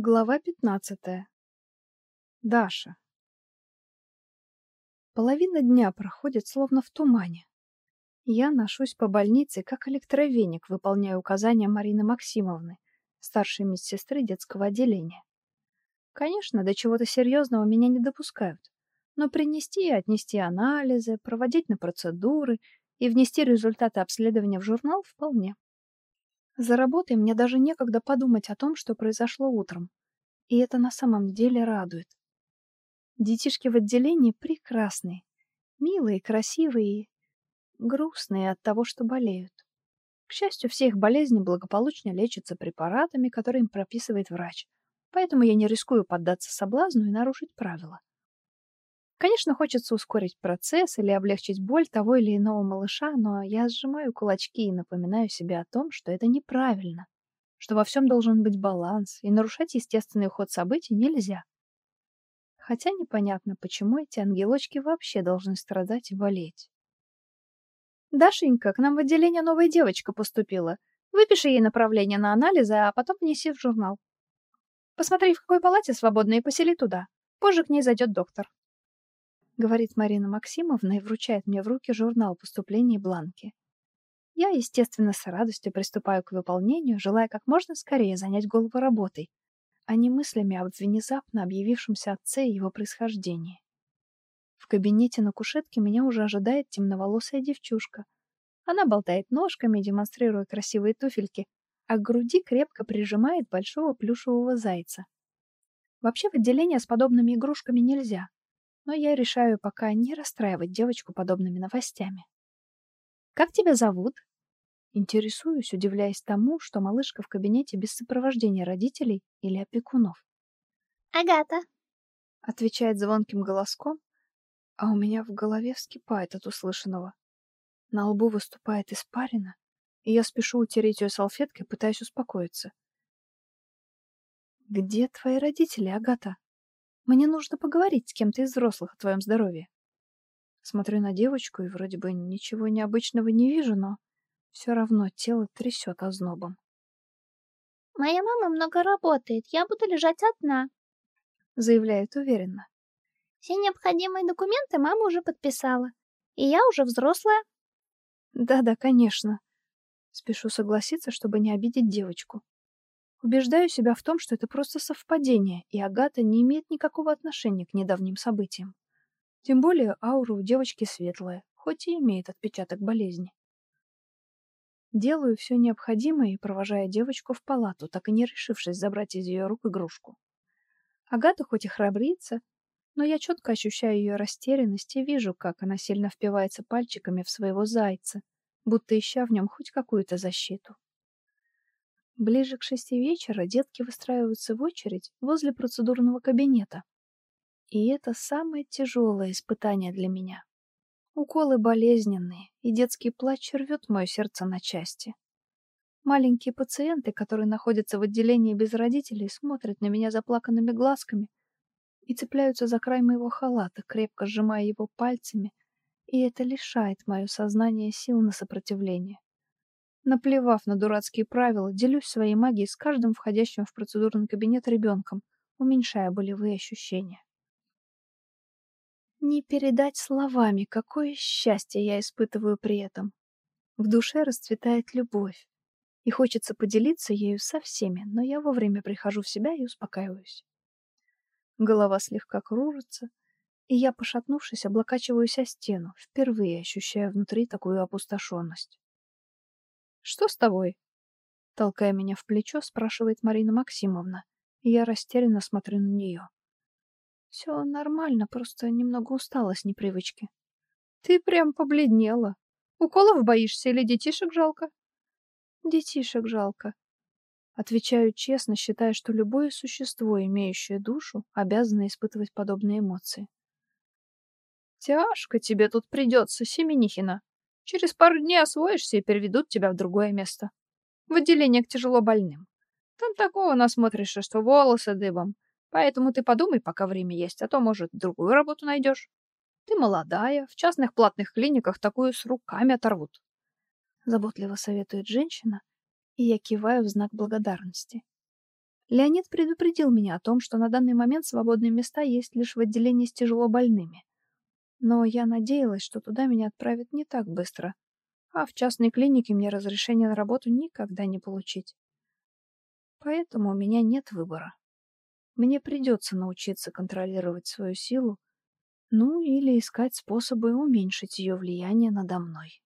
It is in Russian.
Глава пятнадцатая. Даша. Половина дня проходит словно в тумане. Я ношусь по больнице, как электровеник, выполняя указания Марины Максимовны, старшей медсестры детского отделения. Конечно, до чего-то серьезного меня не допускают, но принести и отнести анализы, проводить на процедуры и внести результаты обследования в журнал вполне. За работой мне даже некогда подумать о том, что произошло утром. И это на самом деле радует. Детишки в отделении прекрасные, милые, красивые и грустные от того, что болеют. К счастью, все их болезни благополучно лечатся препаратами, которые им прописывает врач. Поэтому я не рискую поддаться соблазну и нарушить правила. Конечно, хочется ускорить процесс или облегчить боль того или иного малыша, но я сжимаю кулачки и напоминаю себе о том, что это неправильно, что во всем должен быть баланс, и нарушать естественный ход событий нельзя. Хотя непонятно, почему эти ангелочки вообще должны страдать и болеть. «Дашенька, к нам в отделение новая девочка поступила. Выпиши ей направление на анализы, а потом внеси в журнал. Посмотри, в какой палате свободно, и посели туда. Позже к ней зайдет доктор» говорит Марина Максимовна и вручает мне в руки журнал поступления и бланки. Я, естественно, с радостью приступаю к выполнению, желая как можно скорее занять голову работой, а не мыслями об внезапно объявившемся отце и его происхождении. В кабинете на кушетке меня уже ожидает темноволосая девчушка. Она болтает ножками, демонстрируя красивые туфельки, а к груди крепко прижимает большого плюшевого зайца. Вообще в отделение с подобными игрушками нельзя, но я решаю пока не расстраивать девочку подобными новостями. «Как тебя зовут?» Интересуюсь, удивляясь тому, что малышка в кабинете без сопровождения родителей или опекунов. «Агата», — отвечает звонким голоском, а у меня в голове вскипает от услышанного. На лбу выступает испарина, и я спешу утереть ее салфеткой, пытаясь успокоиться. «Где твои родители, Агата?» Мне нужно поговорить с кем-то из взрослых о твоем здоровье. Смотрю на девочку и вроде бы ничего необычного не вижу, но все равно тело трясет ознобом. «Моя мама много работает, я буду лежать одна», — заявляет уверенно. «Все необходимые документы мама уже подписала, и я уже взрослая». «Да-да, конечно». Спешу согласиться, чтобы не обидеть девочку. Убеждаю себя в том, что это просто совпадение, и Агата не имеет никакого отношения к недавним событиям. Тем более аура у девочки светлая, хоть и имеет отпечаток болезни. Делаю все необходимое и провожая девочку в палату, так и не решившись забрать из ее рук игрушку. Агата хоть и храбрится, но я четко ощущаю ее растерянность и вижу, как она сильно впивается пальчиками в своего зайца, будто ища в нем хоть какую-то защиту. Ближе к шести вечера детки выстраиваются в очередь возле процедурного кабинета. И это самое тяжелое испытание для меня. Уколы болезненные, и детский плач рвет мое сердце на части. Маленькие пациенты, которые находятся в отделении без родителей, смотрят на меня заплаканными глазками и цепляются за край моего халата, крепко сжимая его пальцами, и это лишает мое сознание сил на сопротивление. Наплевав на дурацкие правила, делюсь своей магией с каждым входящим в процедурный кабинет ребенком, уменьшая болевые ощущения. Не передать словами, какое счастье я испытываю при этом. В душе расцветает любовь, и хочется поделиться ею со всеми, но я вовремя прихожу в себя и успокаиваюсь. Голова слегка кружится, и я, пошатнувшись, облокачиваюсь о стену, впервые ощущая внутри такую опустошенность. Что с тобой? Толкая меня в плечо, спрашивает Марина Максимовна, я растерянно смотрю на нее. Все нормально, просто немного устала с непривычки. Ты прям побледнела. Уколов боишься или детишек жалко? Детишек жалко. Отвечаю честно, считая, что любое существо, имеющее душу, обязано испытывать подобные эмоции. Тяжко тебе тут придется, Семенихина. Через пару дней освоишься и переведут тебя в другое место. В отделение к тяжело больным. Там такого насмотришься, что волосы дыбом. Поэтому ты подумай, пока время есть, а то, может, другую работу найдешь. Ты молодая, в частных платных клиниках такую с руками оторвут. Заботливо советует женщина, и я киваю в знак благодарности. Леонид предупредил меня о том, что на данный момент свободные места есть лишь в отделении с тяжелобольными. Но я надеялась, что туда меня отправят не так быстро, а в частной клинике мне разрешение на работу никогда не получить. Поэтому у меня нет выбора. Мне придется научиться контролировать свою силу, ну или искать способы уменьшить ее влияние надо мной.